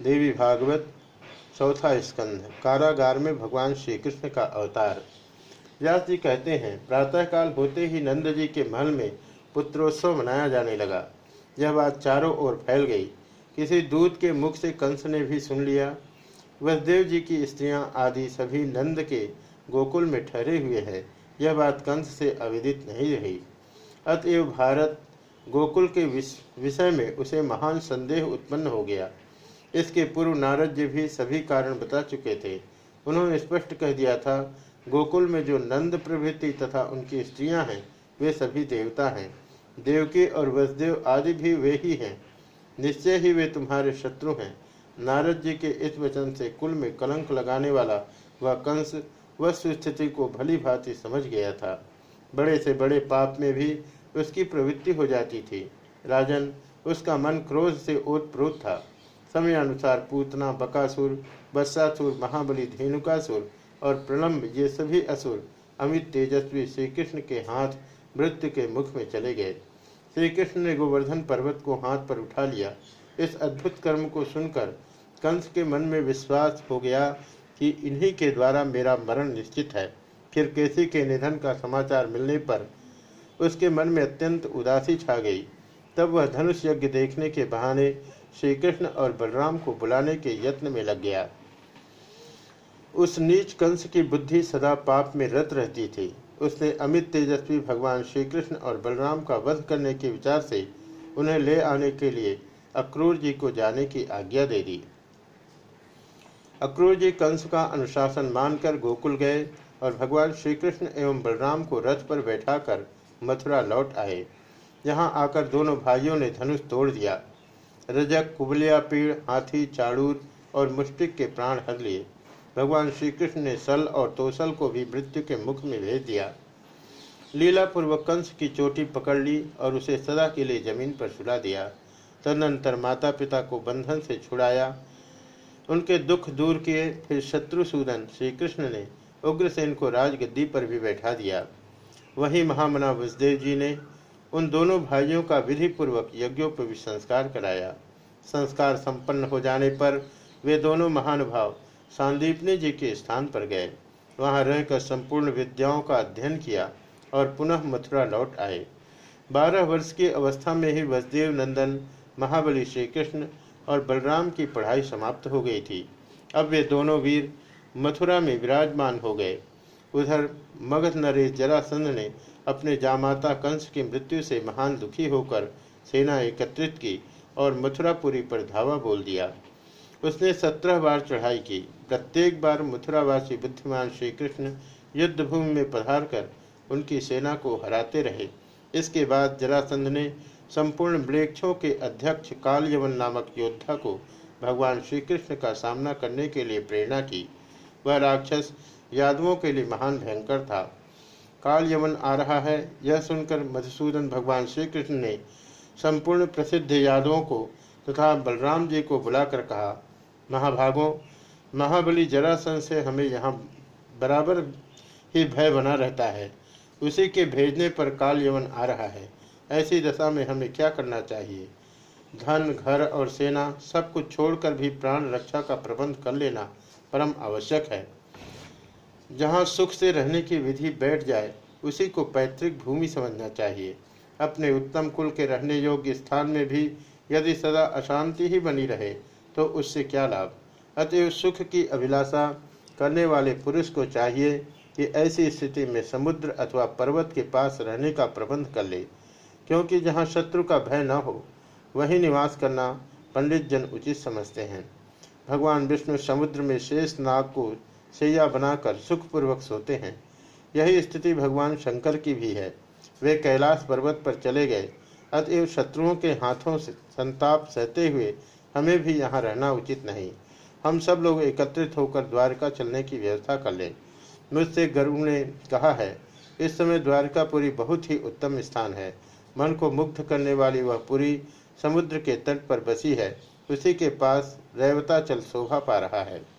देवी भागवत, चौथा स्कंध, कारागार में भगवान श्री कृष्ण का अवतार। व्यास जी कहते हैं, प्रातःकाल होते ही नंद जी के महल में पुत्रोत्सव मनाया जाने लगा। यह बात चारों ओर फैल गई। किसी दूत के मुख से कंस ने भी सुन लिया। वसुदेव जी की स्त्रियाँ आदि सभी नंद के गोकुल में ठहरे हुए हैं। यह बात कंस से अविदित नहीं रही। अतएव भारत गोकुल के विषय में उसे महान संदेह उत्पन्न हो गया। इसके पूर्व नारद जी भी सभी कारण बता चुके थे। उन्होंने स्पष्ट कह दिया था, गोकुल में जो नंद प्रभृति तथा उनकी स्त्रियाँ हैं, वे सभी देवता हैं। देवकी और वसुदेव आदि भी वे ही हैं। निश्चय ही वे तुम्हारे शत्रु हैं। नारद जी के इस वचन से कुल में कलंक लगाने वाला वह कंस वस्तु स्थिति को भली भांति समझ गया था। बड़े से बड़े पाप में भी उसकी प्रवृत्ति हो जाती थी। राजन, उसका मन क्रोध से ओतप्रोत था। समय अनुसार पूतना, बकासुर बत्सासुर महाबली, धेनुकासुर और प्रलम्ब, ये सभी असुर अमित तेजस्वी श्री कृष्ण के हाथ मृत्यु के मुख में चले गए। श्री कृष्ण ने गोवर्धन पर्वत को हाथ पर उठा लिया। इस अद्भुत कर्म को सुनकर कंस के मन में विश्वास हो गया कि इन्हीं के द्वारा मेरा मरण निश्चित है। फिर केसी के निधन का समाचार मिलने पर उसके मन में अत्यंत उदासी छा गई। तब वह धनुष यज्ञ देखने के बहाने श्री कृष्ण और बलराम को बुलाने के यत्न में लग गया। उस नीच कंस की बुद्धि सदा पाप में रत रहती थी। उसने अमित तेजस्वी भगवान श्री कृष्ण और बलराम का वध करने के विचार से उन्हें ले आने के लिए अक्रूर जी को जाने की आज्ञा दे दी। अक्रूर जी कंस का अनुशासन मानकर गोकुल गए और भगवान श्री कृष्ण एवं बलराम को रथ पर बैठाकर मथुरा लौट आए। यहाँ आकर दोनों भाइयों ने धनुष तोड़ दिया। रजक, कुबलिया, पीड़, हाथी चाड़ूर और मुष्टिक के प्राण हर लिए। भगवान श्री कृष्ण ने सल और तोसल को भी मृत्यु के मुख में भेज दिया। लीला पूर्वक कंस की चोटी पकड़ ली और उसे सदा के लिए ज़मीन पर सुला दिया। तदनंतर माता पिता को बंधन से छुड़ाया। उनके दुख दूर किए। फिर शत्रुसूदन श्री कृष्ण ने उग्रसेन को राजगद्दी पर भी बैठा दिया। वहीं महामना वसुदेव जी ने उन दोनों भाइयों का विधि पूर्वक यज्ञोपवी संस्कार कराया। संस्कार संपन्न हो जाने पर वे दोनों महानुभाव सांदीपनी जी के स्थान पर गए। वहाँ रहकर संपूर्ण विद्याओं का अध्ययन किया और पुनः मथुरा लौट आए। बारह वर्ष की अवस्था में ही वसुदेव नंदन, महाबली श्री कृष्ण और बलराम की पढ़ाई समाप्त हो गई थी। अब वे दोनों वीर मथुरा में विराजमान हो गए। उधर मगध नरेश जरासंध ने अपने जामाता कंस की मृत्यु से महान दुखी होकर सेना एकत्रित की और मथुरापुरी पर धावा बोल दिया। उसने सत्रह बार चढ़ाई की। प्रत्येक बार मथुरावासी बुद्धिमान श्री कृष्ण युद्धभूमि में पधार कर उनकी सेना को हराते रहे। इसके बाद जरासंध ने संपूर्ण वृक्षों के अध्यक्ष काल नामक योद्धा को भगवान श्री कृष्ण का सामना करने के लिए प्रेरणा की। वह राक्षस यादवों के लिए महान भयंकर था। काल यमन आ रहा है। यह सुनकर मधुसूदन भगवान श्री कृष्ण ने संपूर्ण प्रसिद्ध यादवों को तथा बलराम जी को बुलाकर कहा, महाभागों, महाबली जरासन से हमें यहाँ बराबर ही भय बना रहता है। उसी के भेजने पर काल यवन आ रहा है। ऐसी दशा में हमें क्या करना चाहिए? धन, घर और सेना सब कुछ छोड़कर भी प्राण रक्षा का प्रबंध कर लेना परम आवश्यक है। जहाँ सुख से रहने की विधि बैठ जाए, उसी को पैतृक भूमि समझना चाहिए। अपने उत्तम कुल के रहने योग्य स्थान में भी यदि सदा अशांति ही बनी रहे तो उससे क्या लाभ? अतएव सुख की अभिलाषा करने वाले पुरुष को चाहिए कि ऐसी स्थिति में समुद्र अथवा पर्वत के पास रहने का प्रबंध कर ले। क्योंकि जहाँ शत्रु का भय न हो, वहीं निवास करना पंडित जन उचित समझते हैं। भगवान विष्णु समुद्र में शेष नाग को सैया बनाकर सुखपूर्वक सोते हैं। यही स्थिति भगवान शंकर की भी है। वे कैलाश पर्वत पर चले गए। अतएव शत्रुओं के हाथों से संताप सहते हुए हमें भी यहाँ रहना उचित नहीं। हम सब लोग एकत्रित होकर द्वारका चलने की व्यवस्था कर लें। मुझसे गरुड़ ने कहा है, इस समय द्वारकापुरी बहुत ही उत्तम स्थान है। मन को मुग्ध करने वाली वह पुरी समुद्र के तट पर बसी है। उसी के पास रेवताचल शोभा पा रहा है।